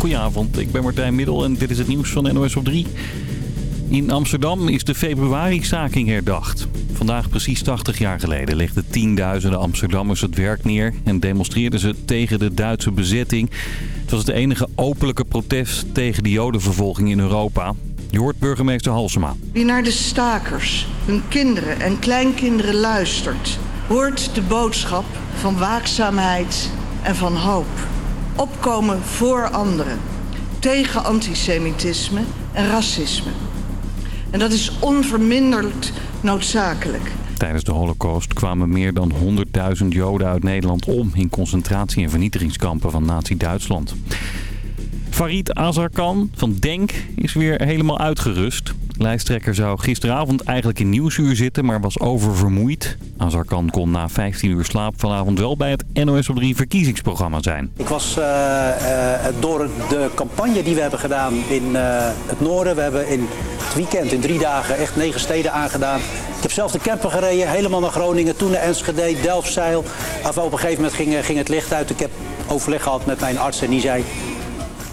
Goedenavond, ik ben Martijn Middel en dit is het nieuws van NOS op 3. In Amsterdam is de februari-staking herdacht. Vandaag precies 80 jaar geleden legden tienduizenden Amsterdammers het werk neer... en demonstreerden ze tegen de Duitse bezetting. Het was het enige openlijke protest tegen de jodenvervolging in Europa. Je hoort burgemeester Halsema. Wie naar de stakers, hun kinderen en kleinkinderen luistert... hoort de boodschap van waakzaamheid en van hoop opkomen voor anderen. Tegen antisemitisme en racisme. En dat is onverminderd noodzakelijk. Tijdens de holocaust kwamen meer dan 100.000 Joden uit Nederland om... in concentratie- en vernietigingskampen van nazi-Duitsland. Farid Azarkan van Denk is weer helemaal uitgerust. Lijsttrekker zou gisteravond eigenlijk in Nieuwsuur zitten, maar was oververmoeid. Azarkan kon na 15 uur slaap vanavond wel bij het NOS op 3 verkiezingsprogramma zijn. Ik was eh, eh, door de campagne die we hebben gedaan in eh, het noorden. We hebben in het weekend in drie dagen echt negen steden aangedaan. Ik heb zelf de camper gereden, helemaal naar Groningen, toen naar Enschede, Delfzijl. Af op een gegeven moment ging, ging het licht uit. Ik heb overleg gehad met mijn arts en die zei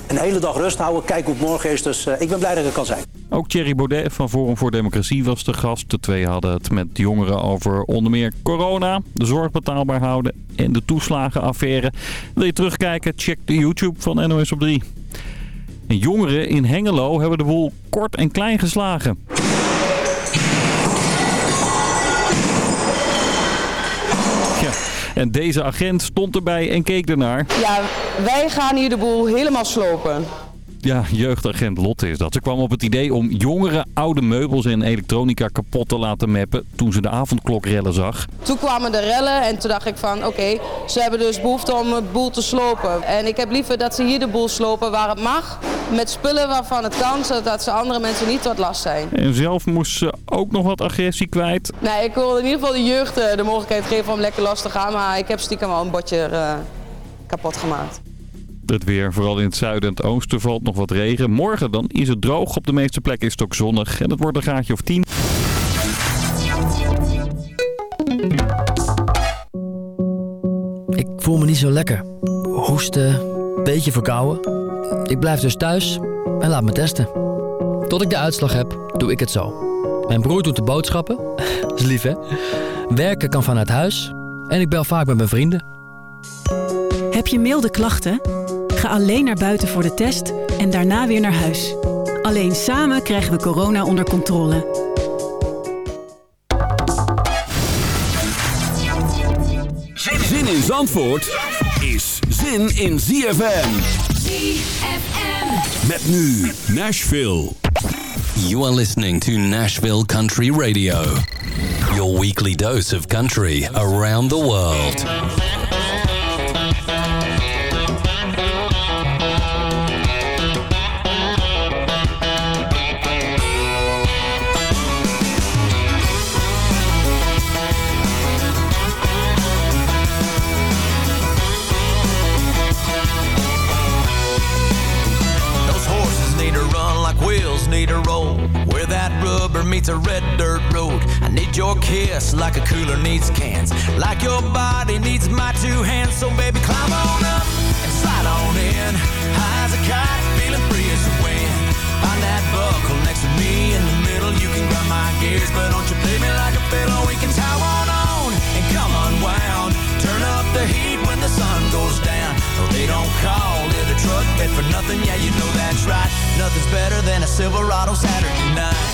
een hele dag rust houden. Kijk het morgen is. Dus eh, ik ben blij dat ik er kan zijn. Ook Thierry Baudet van Forum voor Democratie was de gast. De twee hadden het met jongeren over onder meer corona, de zorg betaalbaar houden en de toeslagenaffaire. Wil je terugkijken? Check de YouTube van NOS op 3. jongeren in Hengelo hebben de boel kort en klein geslagen. En deze agent stond erbij en keek ernaar. Ja, wij gaan hier de boel helemaal slopen. Ja, jeugdagent Lotte is dat. Ze kwam op het idee om jongeren oude meubels en elektronica kapot te laten mappen toen ze de avondklokrellen zag. Toen kwamen de rellen en toen dacht ik van oké, ze hebben dus behoefte om het boel te slopen. En ik heb liever dat ze hier de boel slopen waar het mag, met spullen waarvan het kan, zodat ze andere mensen niet tot last zijn. En zelf moest ze ook nog wat agressie kwijt. Nee, ik wilde in ieder geval de jeugd eh, de mogelijkheid geven om lekker los te gaan, maar ik heb stiekem al een botje eh, kapot gemaakt. Het weer, vooral in het zuiden en het oosten, valt nog wat regen. Morgen dan is het droog. Op de meeste plekken is het ook zonnig. En het wordt een graadje of 10. Ik voel me niet zo lekker. Hoesten, beetje verkouden. Ik blijf dus thuis en laat me testen. Tot ik de uitslag heb, doe ik het zo. Mijn broer doet de boodschappen. is lief, hè? Werken kan vanuit huis. En ik bel vaak met mijn vrienden. Heb je milde klachten? Ga alleen naar buiten voor de test en daarna weer naar huis. Alleen samen krijgen we corona onder controle. Zin in Zandvoort is zin in ZFM. ZFM. Met nu Nashville. You are listening to Nashville Country Radio. Your weekly dose of country around the world. meets a red dirt road. I need your kiss like a cooler needs cans. Like your body needs my two hands. So baby, climb on up and slide on in. High as a kite, feeling free as the wind. Find that buckle next to me in the middle. You can grind my gears, but don't you play me like a fiddle. We can tie one on and come unwound. Turn up the heat when the sun goes down. No, they don't call it a truck bed for nothing. Yeah, you know that's right. Nothing's better than a Silverado Saturday night.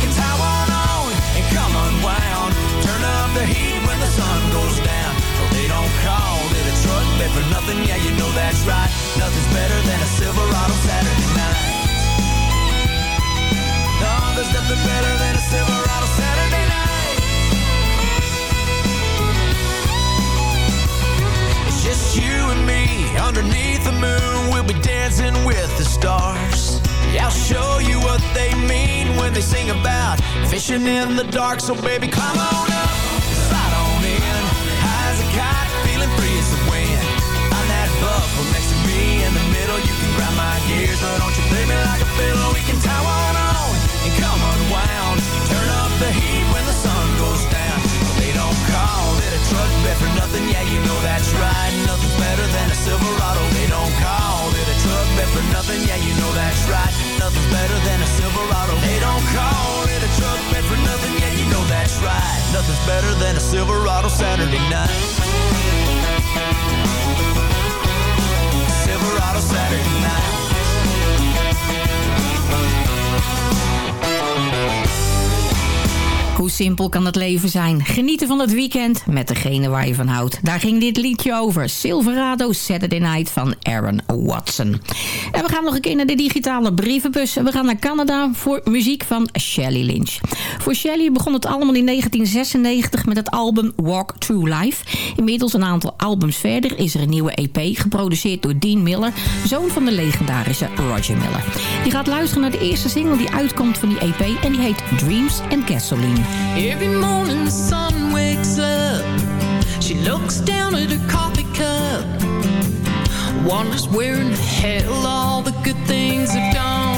the heat when the sun goes down. Well, they don't call it a truck bed for nothing. Yeah, you know that's right. Nothing's better than a Silverado Saturday night. No, there's nothing better than a Silverado Saturday night. It's just you and me underneath the moon. We'll be dancing with the stars. I'll show you what they mean when they sing about fishing in the dark. So baby, come on. years. No, don't you play me like a fiddle. We can tie one on and come unwound. Turn up the heat when the sun goes down. They don't call it a truck bed for nothing. Yeah, you know that's right. Nothing's better than a Silverado. They don't call it a truck bed for nothing. Yeah, you know that's right. Nothing's better than a Silverado. They don't call it a truck bed for nothing. Yeah, you know that's right. Nothing's better than a Silverado Saturday night. simpel kan het leven zijn. Genieten van het weekend met degene waar je van houdt. Daar ging dit liedje over. Silverado Saturday Night van Aaron Watson. En we gaan nog een keer naar de digitale brievenbus. We gaan naar Canada voor muziek van Shelley Lynch. Voor Shelley begon het allemaal in 1996 met het album Walk Through Life. Inmiddels een aantal albums verder is er een nieuwe EP... geproduceerd door Dean Miller, zoon van de legendarische Roger Miller. Je gaat luisteren naar de eerste single die uitkomt van die EP... en die heet Dreams and Gasoline. Every morning the sun wakes up She looks down at her coffee cup Wonders where in hell all the good things have gone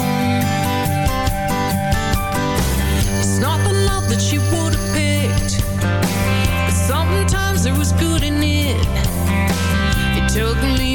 It's not the love that she would have picked But sometimes there was good in it It took me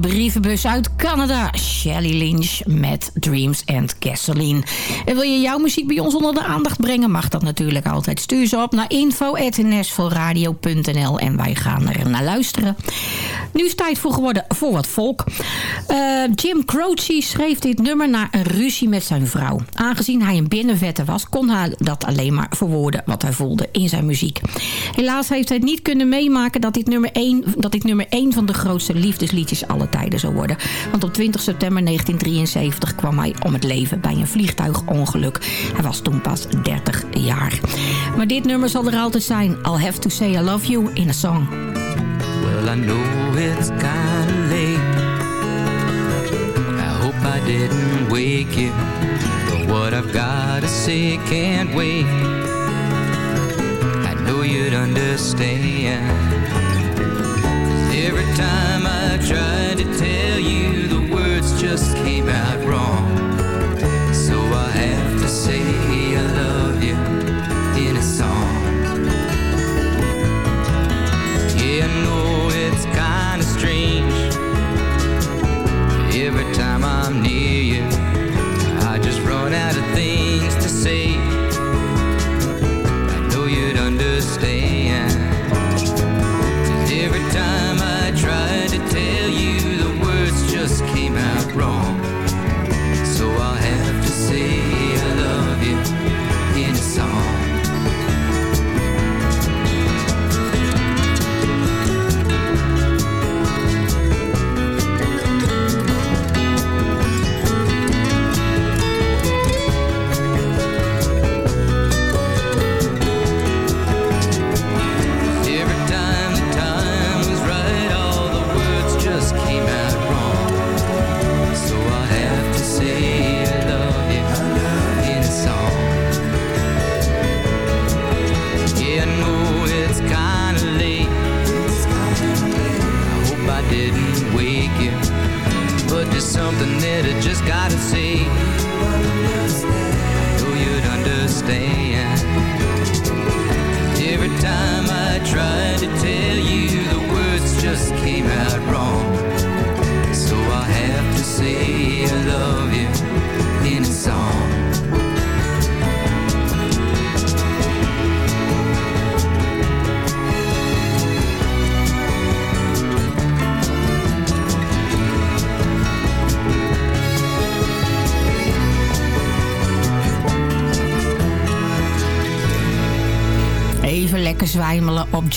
brievenbus uit Canada. Shelly Lynch met Dreams and Gasoline. En wil je jouw muziek bij ons onder de aandacht brengen? Mag dat natuurlijk altijd. Stuur ze op naar info.nsvoorradio.nl en wij gaan er naar luisteren. Nu is tijd voor geworden voor wat volk. Eh, Jim Croce schreef dit nummer na een ruzie met zijn vrouw. Aangezien hij een binnenvetter was, kon hij dat alleen maar verwoorden wat hij voelde in zijn muziek. Helaas heeft hij niet kunnen meemaken dat dit nummer 1, dat dit nummer 1 van de grootste liefdesliedjes alle tijden zou worden. Want op 20 september 1973 kwam hij om het leven bij een vliegtuigongeluk. Hij was toen pas 30 jaar. Maar dit nummer zal er altijd zijn. I'll have to say I love you in a song. Well, I know it's kind late. I hope I didn't wake you. I've got to say can't wait. I you'd understand. Every time I tried to tell you, the words just came out wrong.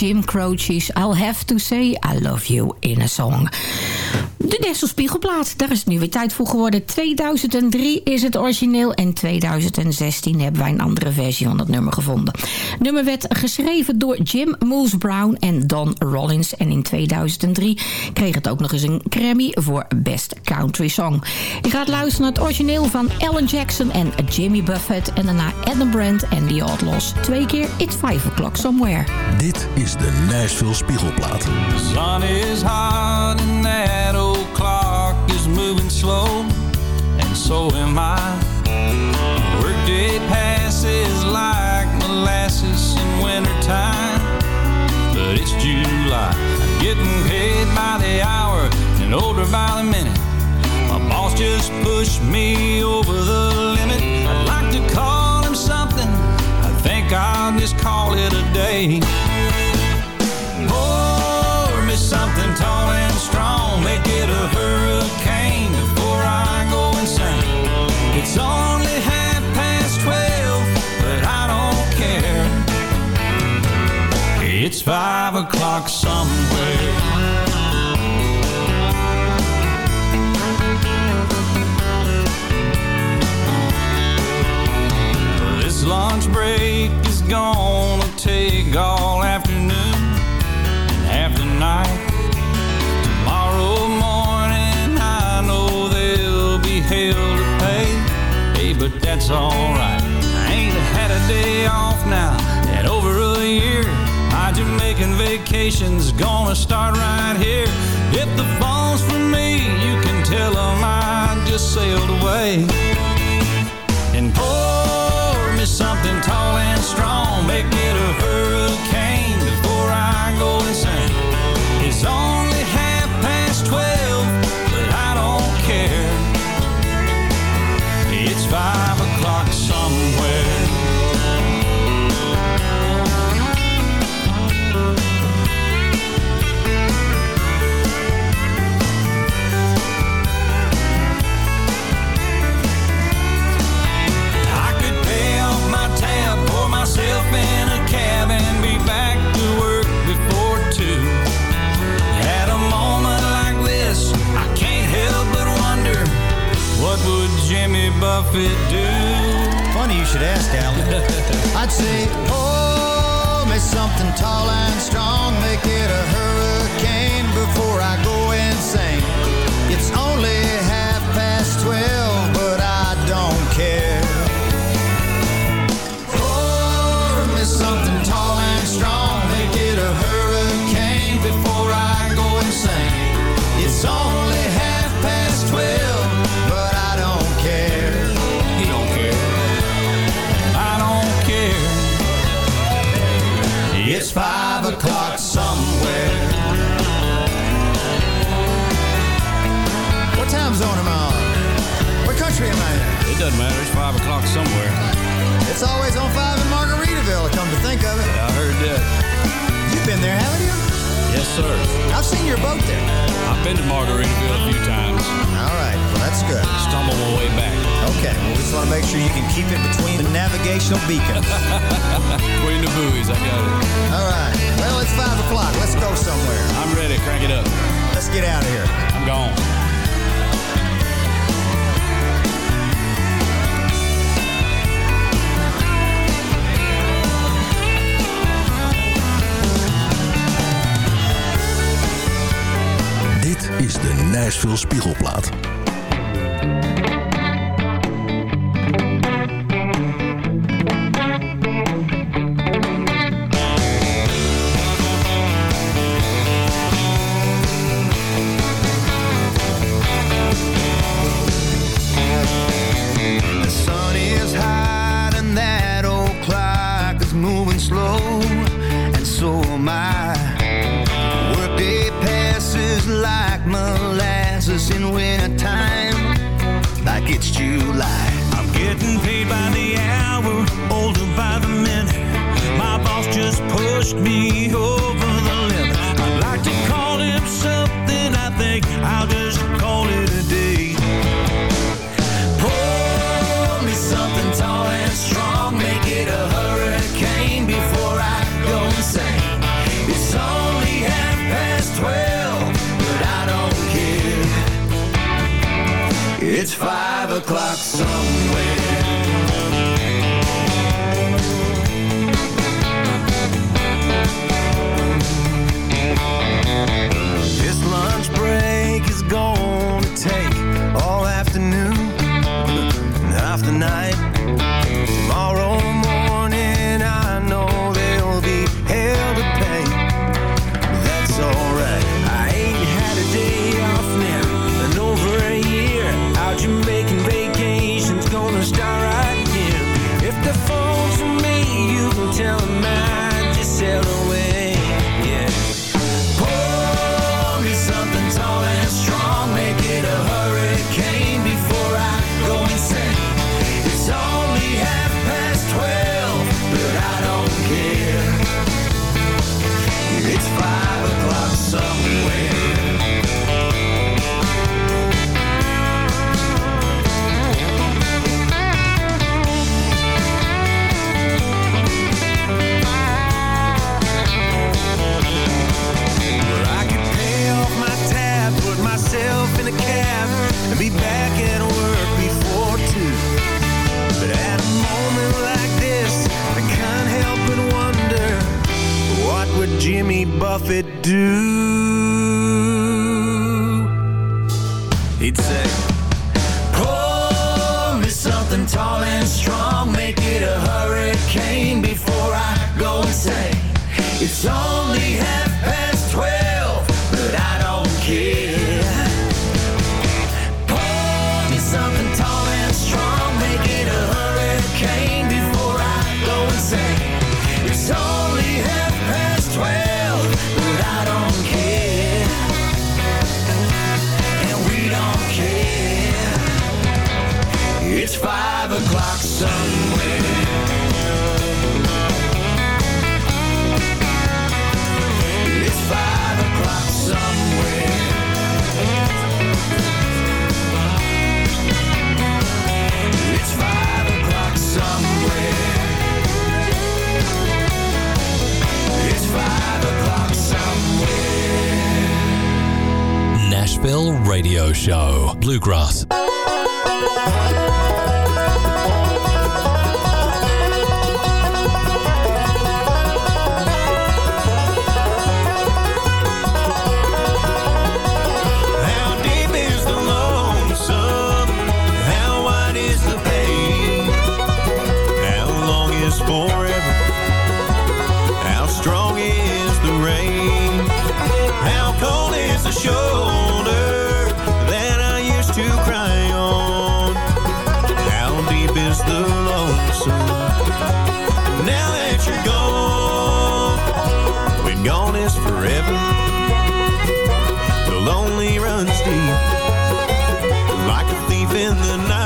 Jim Croce's I'll Have To Say I Love You In A Song. De spiegelplaat. daar is het nu weer tijd voor geworden. 2003 is het origineel en 2016 hebben wij een andere versie van dat nummer gevonden. Het nummer werd geschreven door Jim Moose Brown en Don Rollins. En in 2003 kreeg het ook nog eens een Grammy voor Best Country Song. Je gaat luisteren naar het origineel van Alan Jackson en Jimmy Buffett. En daarna Adam en The Outlaws. Twee keer It's 5 O'Clock Somewhere. Dit is de Nashville Spiegelplaat. The sun is hot and that old clock is moving slow. And so am I. Workday passes like molasses in wintertime. But it's July. I'm getting paid by the hour and older by the minute. My boss just pushed me over the God, just call it a day. Pour me something tall and strong, make it a hurricane before I go insane. It's only half past twelve, but I don't care. It's five o'clock somewhere. alright. I ain't had a day off now in over a year. My Jamaican vacation's gonna start right here. If the phone's for me, you can tell them I just sailed away. And pour me something tall and strong. Make it a hurricane before I go insane. It's only half past twelve, but I don't care. It's five do. Funny you should ask, Alan. I'd say doesn't matter. It's 5 o'clock somewhere. It's always on 5 in Margaritaville, come to think of it. Yeah, I heard that. You've been there, haven't you? Yes, sir. I've seen your boat there. I've been to Margaritaville a few times. All right. Well, that's good. Stumble my way back. Okay. Well, we just want to make sure you can keep it between the navigational beacons. between the buoys. I got it. All right. Well, it's 5 o'clock. Let's go somewhere. I'm ready. Crank it up. Let's get out of here. I'm gone. Is veel spiegelplaat. it's July. I'm getting paid by the hour, older by the minute. My boss just pushed me over. Jimmy Buffett do? He'd say, "Pour me something tall and strong, make it a hurricane before I go insane. It's only Nashville radio show. Bluegrass, in the night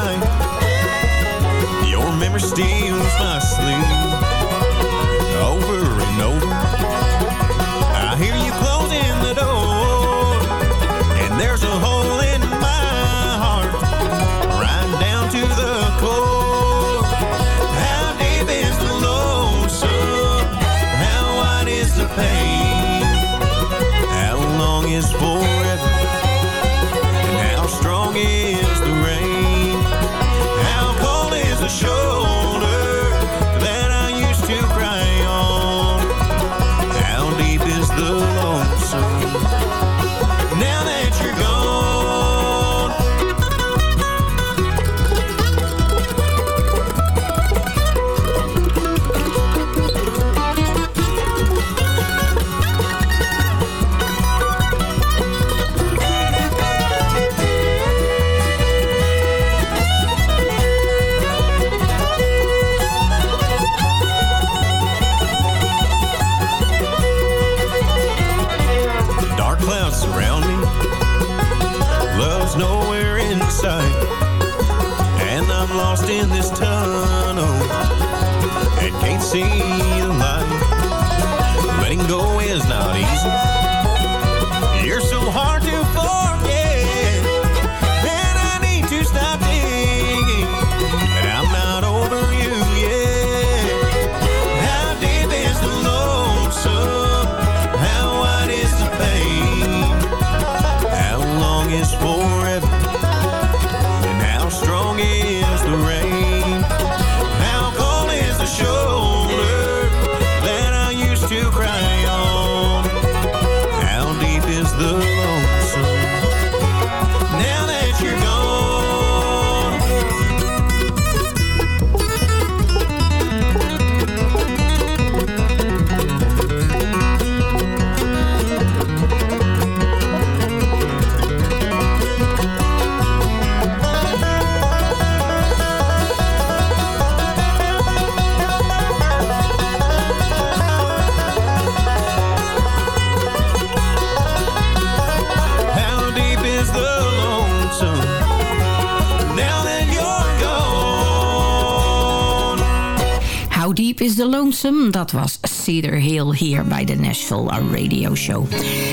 Dat was Cedar Hill hier bij de Nashville Radio Show.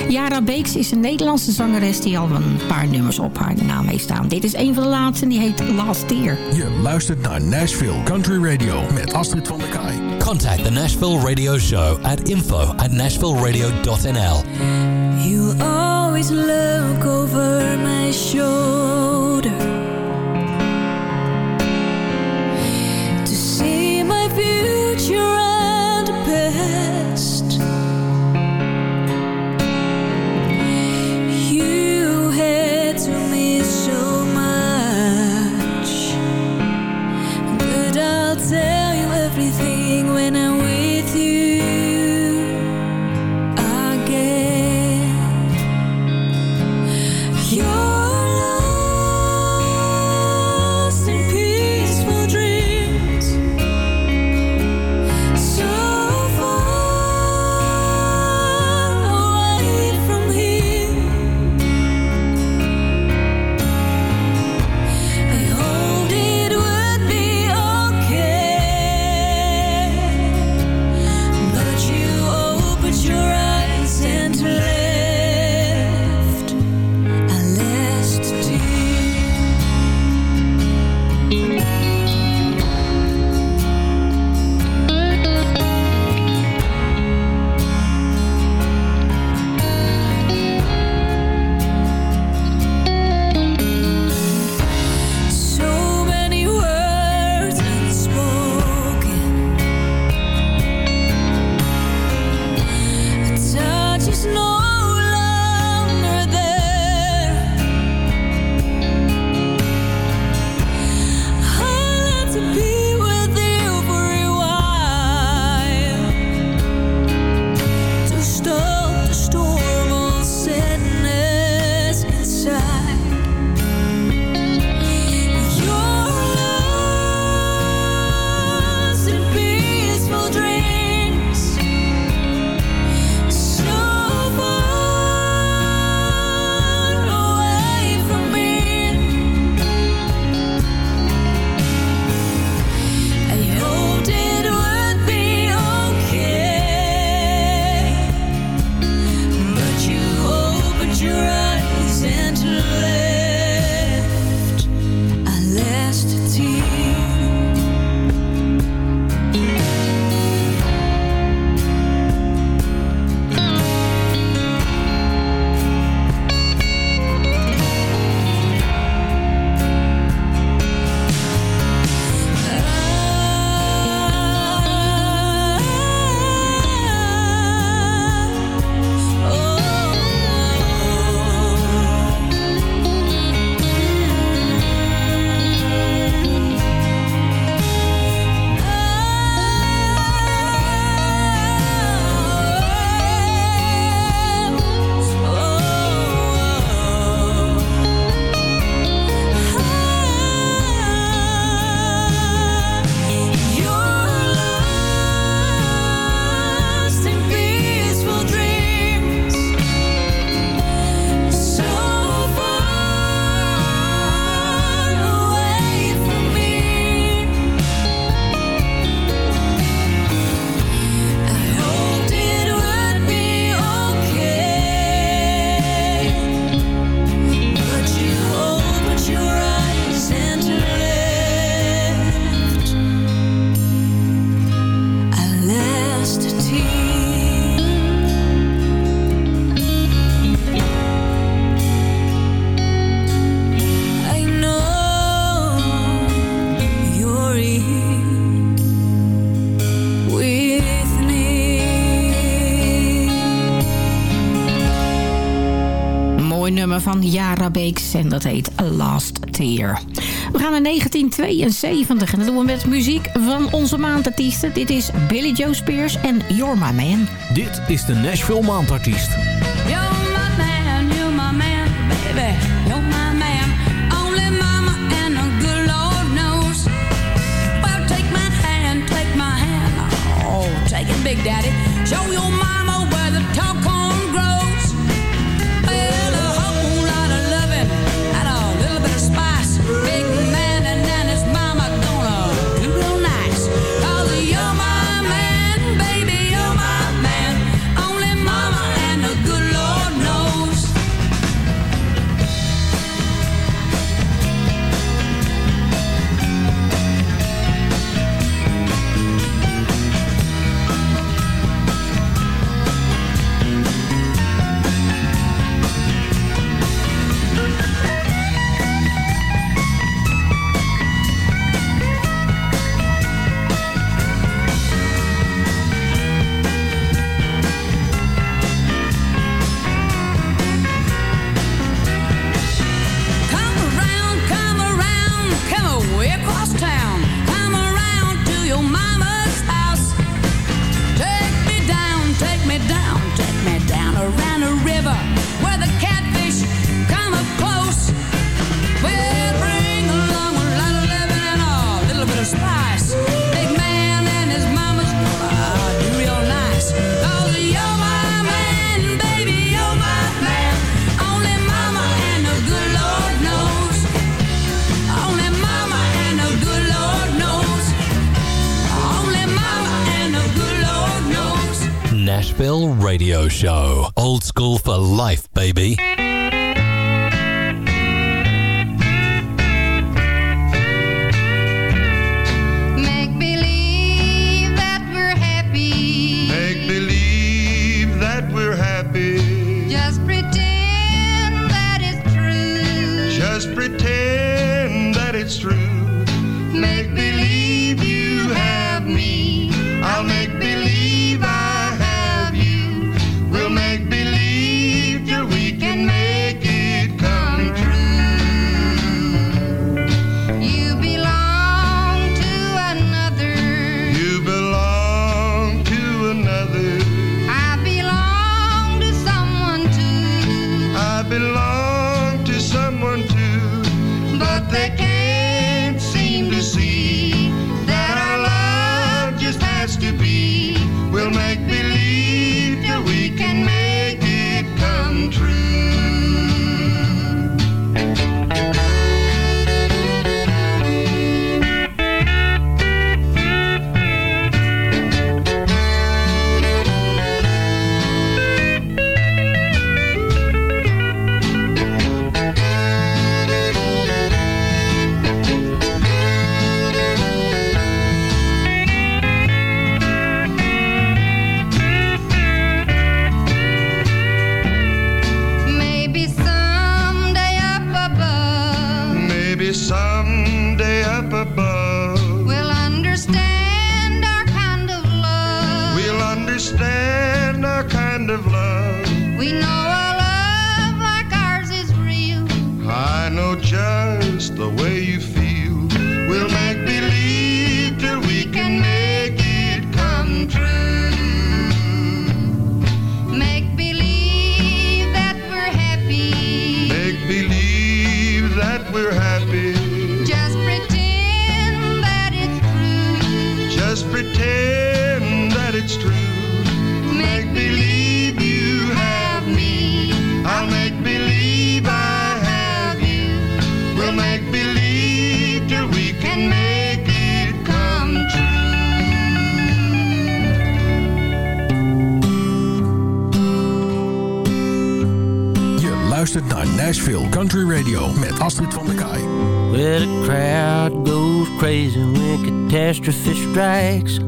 Yara Beeks is een Nederlandse zangeres die al een paar nummers op haar naam heeft staan. Dit is een van de laatste en die heet Last Year. Je luistert naar Nashville Country Radio met Astrid van der Kaai. Contact the Nashville Radio Show at info at nashvilleradio.nl You always look over my shoulder Beeks en dat heet A Last Tear. We gaan naar 1972 en dat doen we met muziek van onze maandartiesten. Dit is Billy Joe Spears en You're My Man. Dit is de Nashville Maandartiest. man, Big Daddy, show your mind. for life, baby. naar Nashville Country Radio met Astrid van der Kaai. Where the crowd goes crazy when catastrophe strikes.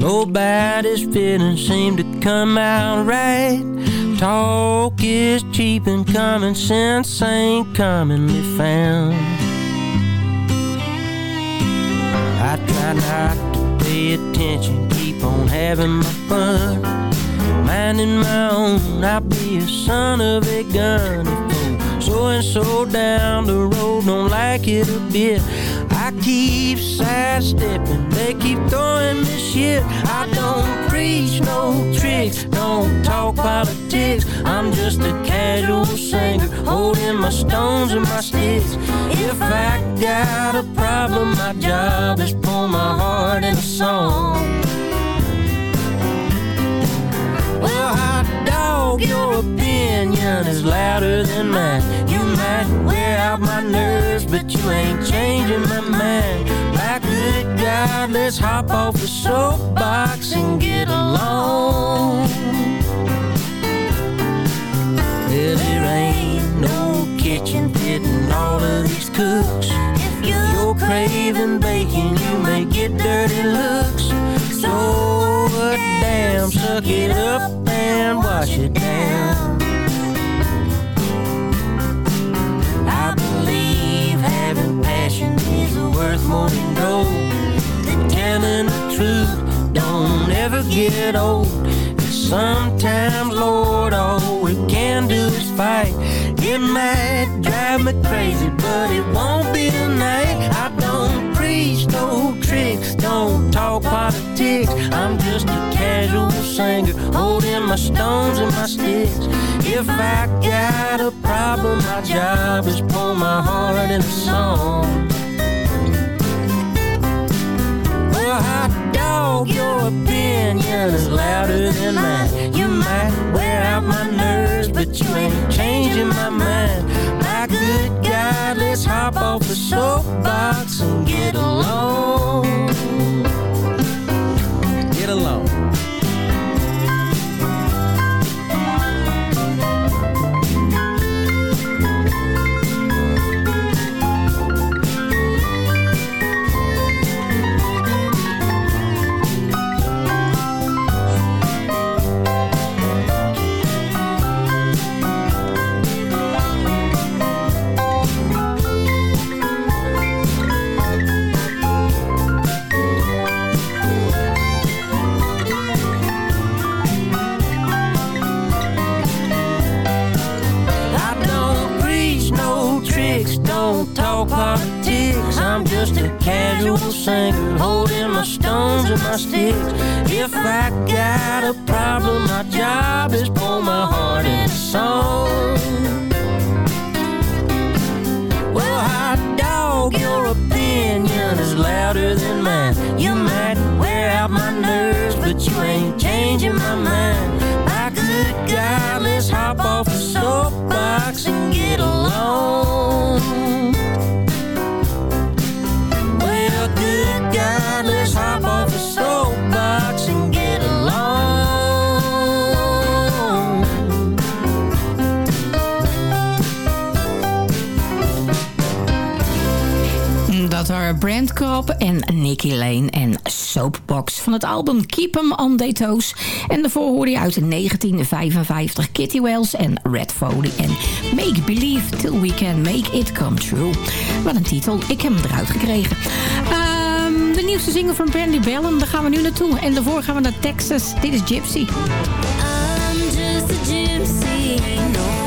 Nobody's feelings seem to come out right. Talk is cheap and common sense ain't commonly found. try not to pay attention, keep on having my fun. Minding my own, I'll be a son of a gun. If so-and-so down the road don't like it a bit, I keep sidestepping, they keep throwing me shit. I don't preach no tricks, don't talk politics. I'm just a casual singer, holding my stones and my sticks. If I got a problem, my job is pour my heart in a song. Well, hot dog, your opinion is louder than mine. You might wear out my nerves, but you ain't changing my mind. Black good God, let's hop off the soapbox and get along. Well, there ain't no kitchen fit all of these cooks. If you're craving bacon, you may get dirty looks. So what, damn, suck it up and wash it down. I believe having passion is worth more than gold. The telling the truth don't ever get old. Sometimes, Lord, all we can do fight. It might drive me crazy, but it won't be tonight. I don't preach no tricks, don't talk politics. I'm just a casual singer, holding my stones and my sticks. If I got a problem, my job is pour my heart in a song. Well, I dog, your opinion is louder than mine. You might wear out my nerves, but you ain't changing my mind. My good God, let's hop off the soapbox and get along. Get along. casual singer Holding my stones and my sticks If I got a problem, my job is pour my heart in a song Brand Crop en Nicky Lane en Soapbox van het album Keep 'em on the Toes. En daarvoor hoorde je uit 1955 Kitty Wells en Red Foley en Make Believe Till We Can Make It Come True. Wat een titel, ik heb hem eruit gekregen. Ehm, de nieuwste zinger van Brandy Bellum, daar gaan we nu naartoe. En daarvoor gaan we naar Texas, dit is Gypsy. I'm just a gypsy, no.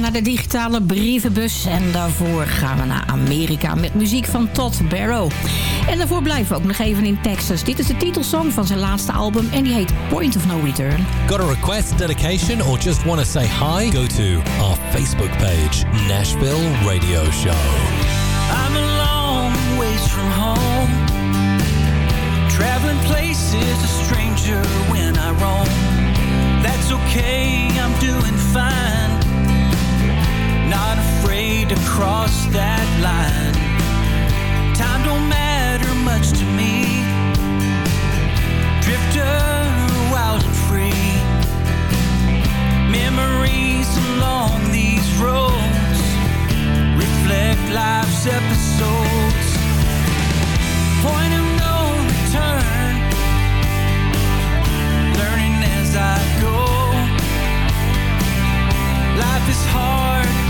naar de digitale brievenbus. En daarvoor gaan we naar Amerika met muziek van Todd Barrow. En daarvoor blijven we ook nog even in Texas. Dit is de titelsong van zijn laatste album en die heet Point of No Return. Got a request, dedication or just want to say hi? Go to our Facebook page, Nashville Radio Show. I'm a long ways from home. Traveling places, a stranger when I roam. That's okay, I'm doing fine. to cross that line. Time don't matter much to me. Drifter, wild and free. Memories along these roads reflect life's episodes. Point of no return. Learning as I go. Life is hard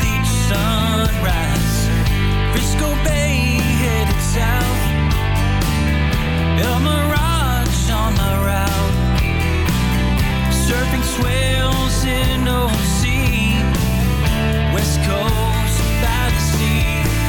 sunrise. Frisco Bay headed south. El Mirage on my route. Surfing swells in OC. West Coast by the sea.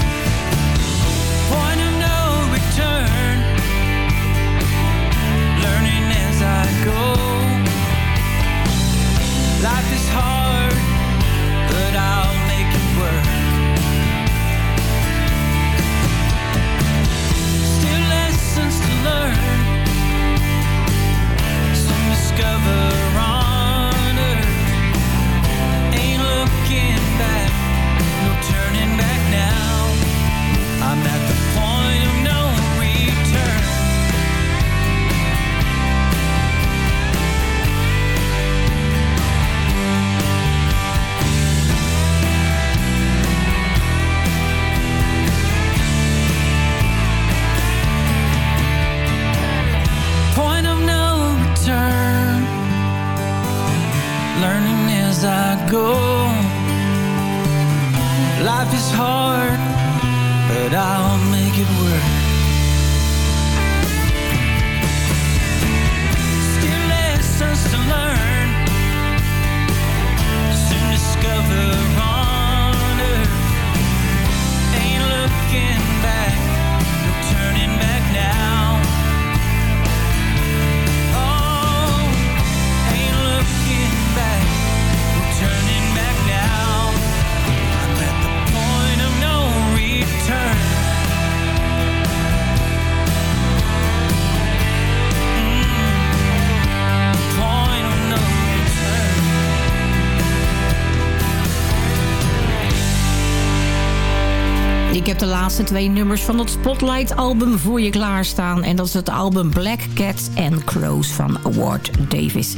laatste twee nummers van het Spotlight-album voor je klaarstaan. En dat is het album Black Cats and Crows van Ward Davis.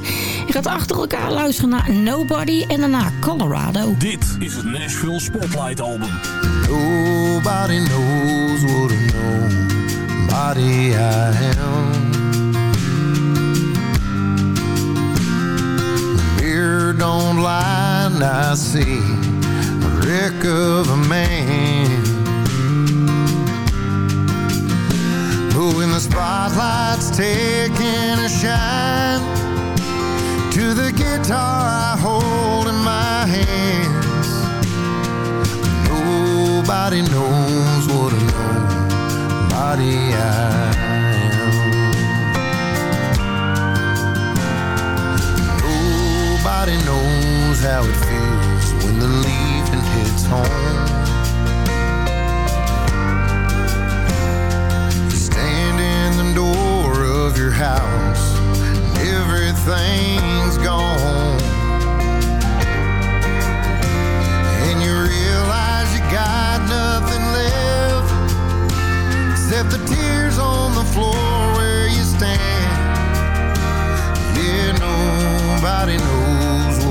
Je gaat achter elkaar luisteren naar Nobody en daarna Colorado. Dit is het Nashville Spotlight-album. Nobody knows what a nobody I am. don't lie I see a wreck of a man when the spotlight's taking a shine To the guitar I hold in my hands Nobody knows what a nobody I am Nobody knows how it feels When the leaving hits home house and everything's gone. And you realize you got nothing left except the tears on the floor where you stand. Yeah, nobody knows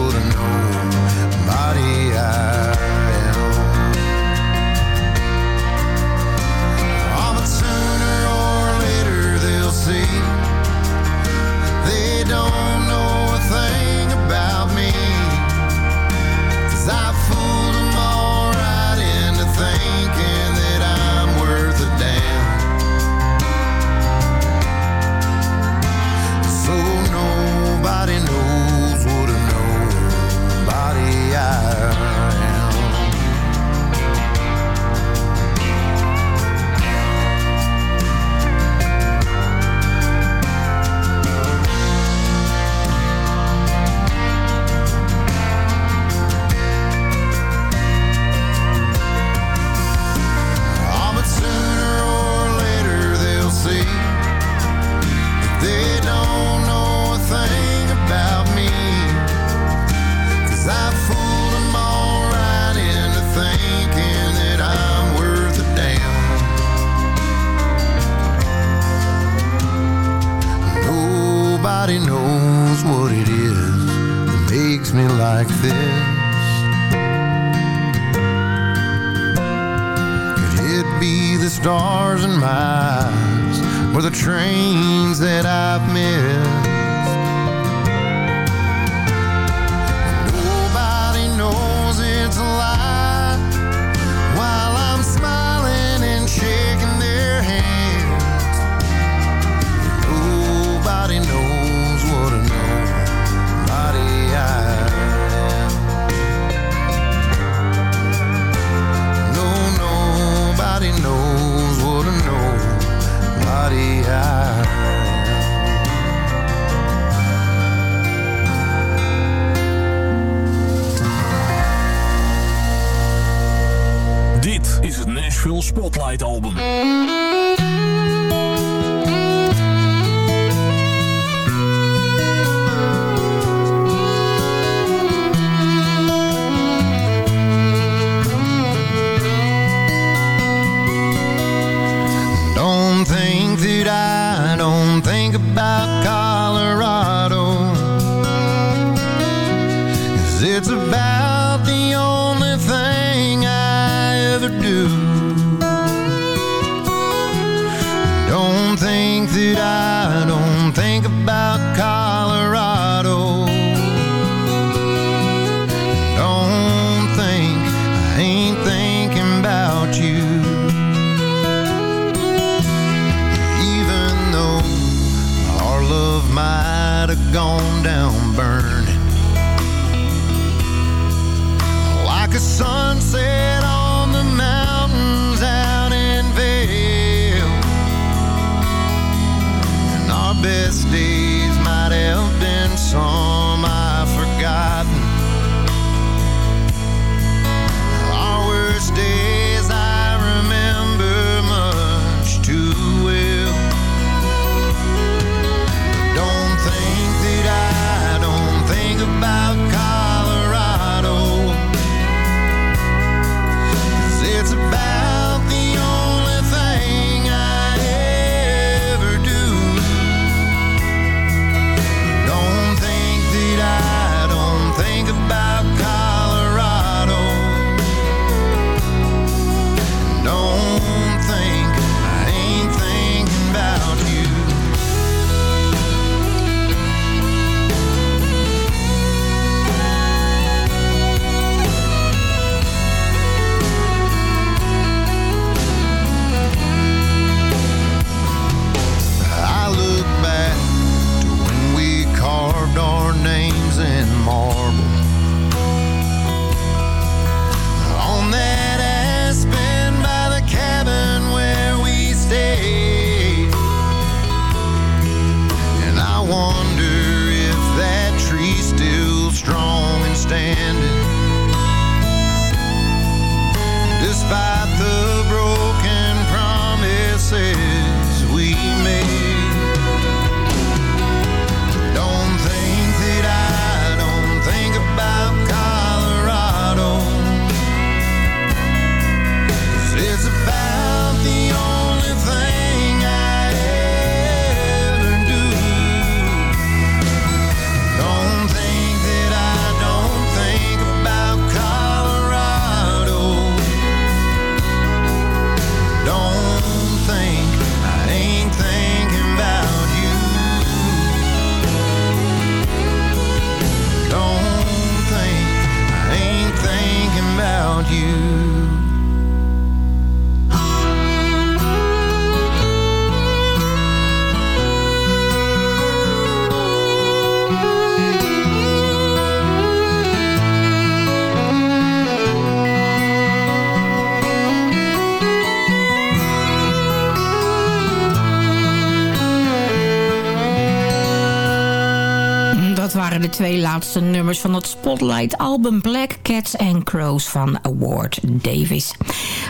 laatste nummers van het Spotlight-album Black Cats and Crows van Ward Davis.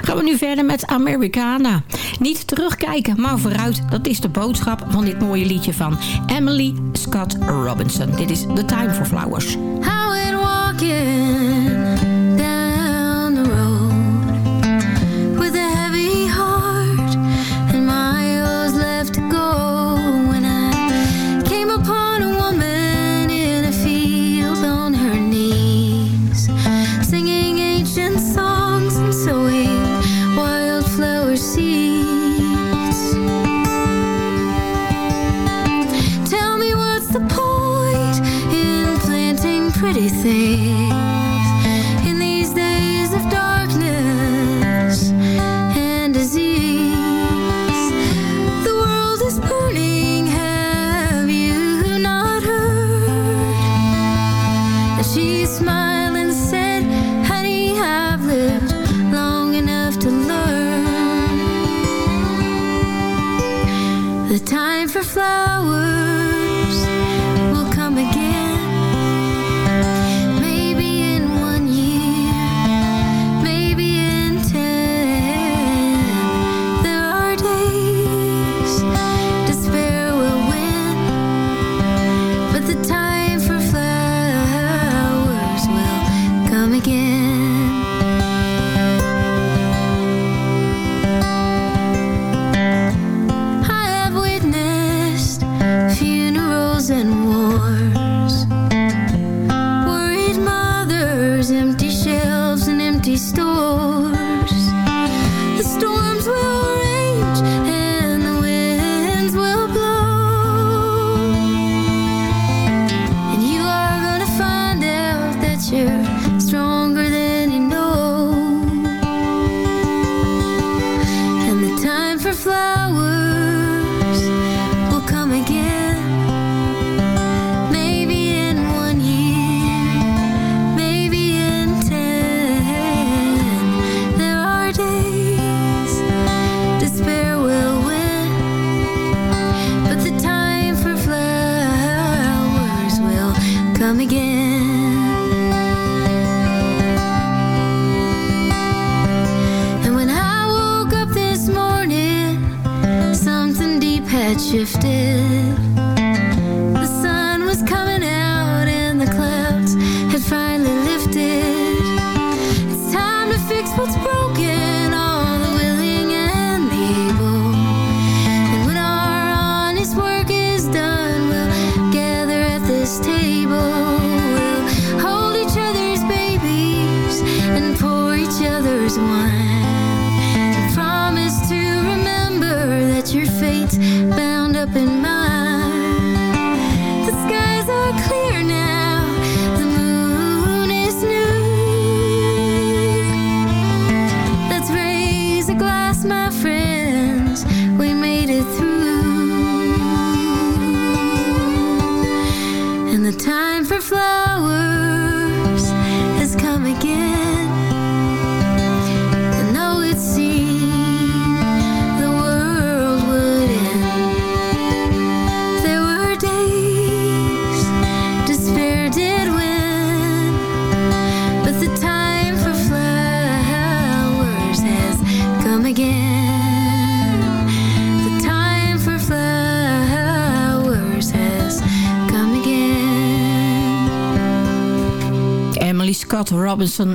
Gaan we nu verder met Americana. Niet terugkijken, maar vooruit. Dat is de boodschap van dit mooie liedje van Emily Scott Robinson. Dit is The Time for Flowers. say come again.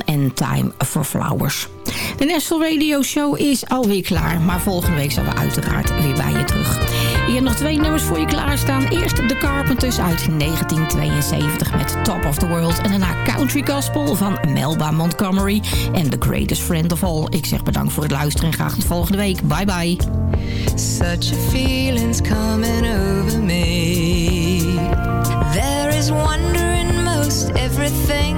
en Time for Flowers. De National Radio Show is alweer klaar, maar volgende week zijn we uiteraard weer bij je terug. Hier heb nog twee nummers voor je klaarstaan. Eerst The Carpenters uit 1972 met Top of the World. En daarna Country Gospel van Melba Montgomery en The Greatest Friend of All. Ik zeg bedankt voor het luisteren en graag tot volgende week. Bye bye. Such a feeling's coming over me. There is wonder in most everything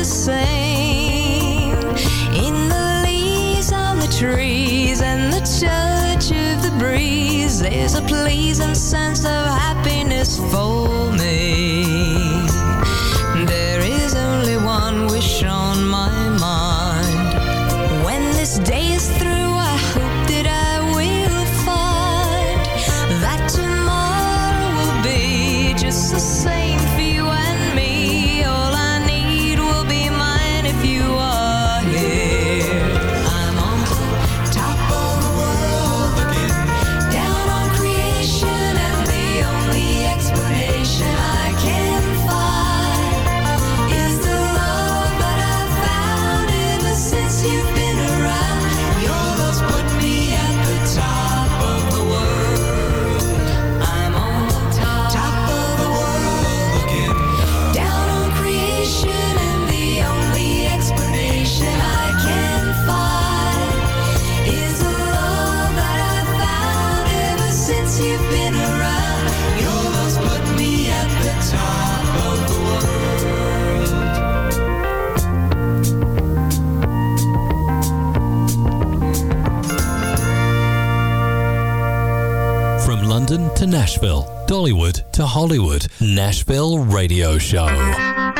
the same in the leaves on the trees and the touch of the breeze. There's a pleasing sense of happiness for me. Hollywood to Hollywood Nashville Radio Show.